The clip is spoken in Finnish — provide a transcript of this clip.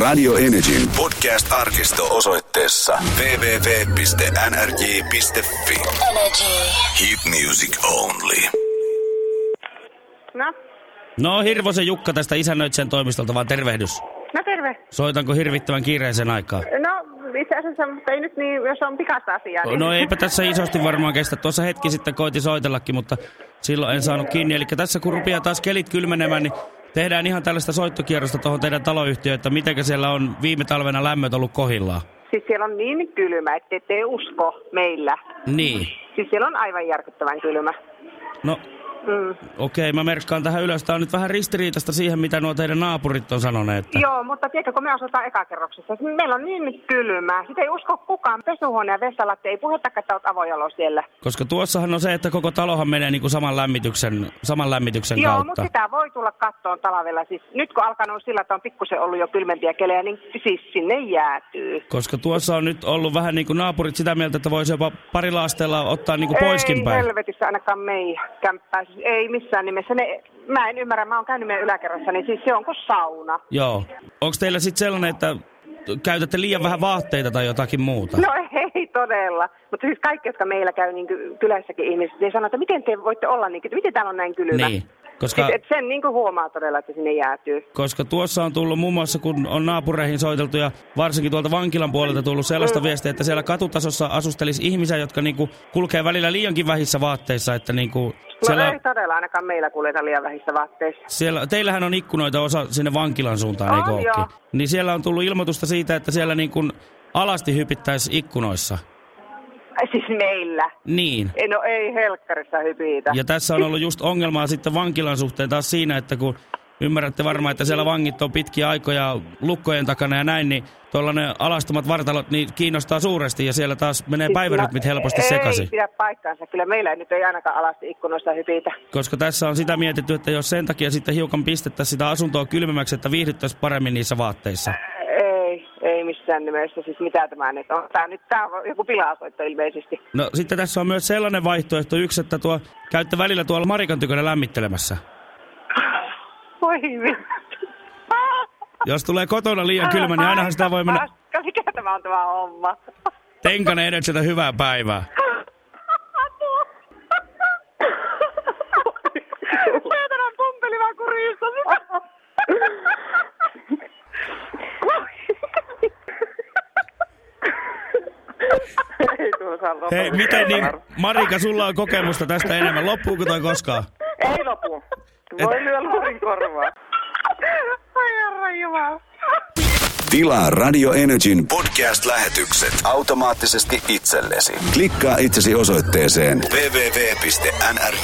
Radio Energyn podcast-arkisto osoitteessa www.nrj.fi. Hit music only. No, No Hirvosen Jukka tästä isännöitsijän toimistolta, vaan tervehdys. no terve. Soitanko hirvittävän kiireisen aikaa? No, itse asiassa, mutta ei nyt niin, jos on pikasta asiaa. Niin... No eipä tässä isosti varmaan kestä. Tuossa hetki sitten koitin soitellakin, mutta silloin en saanut kiinni. Eli tässä kun rupeaa taas kelit kylmenemään, niin tehdään ihan tällaista soittokierrosta tuohon teidän taloyhtiöön, että mitenkä siellä on viime talvena lämmöt ollut kohillaan. Siis siellä on niin kylmä, että ette usko meillä. Niin. Siis siellä on aivan järkyttävän kylmä. No Mm. okei, mä merkkaan tähän ylös. Tämä on nyt vähän ristiriitasta siihen, mitä nuo teidän naapurit on sanoneet. Että... Joo, mutta tiedätkö, kun me asutaan ekakerroksessa, meillä on niin kylmää. Sitä ei usko kukaan. Pesuhuone ja vessalatte ei puhettakaan, että olet avojalo siellä. Koska tuossahan on se, että koko talohan menee niin kuin saman lämmityksen, saman lämmityksen Joo, kautta. mutta sitä voi tulla kattoon talvella. Siis nyt kun alkanut sillä, että on pikkusen ollut jo kylmempiä kelejä, niin siis sinne jäätyy. Koska tuossa on nyt ollut vähän niin kuin naapurit sitä mieltä, että voisi jopa parilla asteella ottaa niin kuin poiskin ei päin. helvetissä ainakaan meidän kämppää. Siis ei missään nimessä. Ne, mä en ymmärrä, mä oon käynyt meidän yläkerrassa, niin siis se on kuin sauna. Joo. Onko teillä sitten sellainen, että käytätte liian vähän vaatteita tai jotakin muuta? No ei todella. Mutta siis kaikki, jotka meillä käy niin kylässäkin ihmiset, niin sanoo, että miten te voitte olla niin, että miten täällä on näin kylmä. Niin, koska, Siis, et sen niin huomaa todella, että sinne jäätyy. koska tuossa on tullut muun muassa, kun on naapureihin soiteltu ja varsinkin tuolta vankilan puolelta tullut sellaista viestiä, että siellä katutasossa asustelisi ihmisiä, jotka niinku kulkee välillä liiankin vähissä vaatteissa, että niinku No siellä, ei todella ainakaan meillä kuljeta liian vähissä vaatteissa. siellä, teillähän on ikkunoita osa sinne vankilan suuntaan, On, eikö joo. Niin siellä on tullut ilmoitusta siitä, että siellä niin kuin alasti hypittäisi ikkunoissa. Siis meillä. Niin. No ei helkkarissa hypitä. Ja tässä on ollut just ongelmaa sitten vankilan suhteen taas siinä, että kun ymmärrätte varmaan, että siellä vangit on pitkiä aikoja lukkojen takana ja näin, niin tuollainen alastomat vartalot niin kiinnostaa suuresti ja siellä taas menee Siis päivärytmit helposti ei sekaisin. Ei pidä paikkaansa. Kyllä meillä nyt ei ainakaan alasti ikkunoista hypitä. Koska tässä on sitä mietitty, että jos sen takia sitten hiukan pistettäisiin sitä asuntoa kylmemmäksi, että viihdyttäisiin paremmin niissä vaatteissa. Ei, ei missään nimessä. Siis mitä tämä nyt on? Tää nyt tää on joku pilasoitto ilmeisesti. No sitten tässä on myös sellainen vaihtoehto yksi, että tuo, käytte välillä tuolla Marikan tykönä lämmittelemässä. Voi vittu. Jos tulee kotona liian kylmä, niin ainahan sitä voi mennä Paska, Mikä tämä on tämä homma? tenkanen edelliseltä hyvää päivää. Saatana pumpeli vaan kurissa. Hei, miten niin, Marika, sulla on kokemusta tästä enemmän. Loppuuko toi koskaan? Ei lopu. Voi lyö luurin korvaa. Ai herra jumala. Tilaa Radio Energyn podcast-lähetykset automaattisesti itsellesi. Klikkaa itsesi osoitteeseen www.nrj.fi.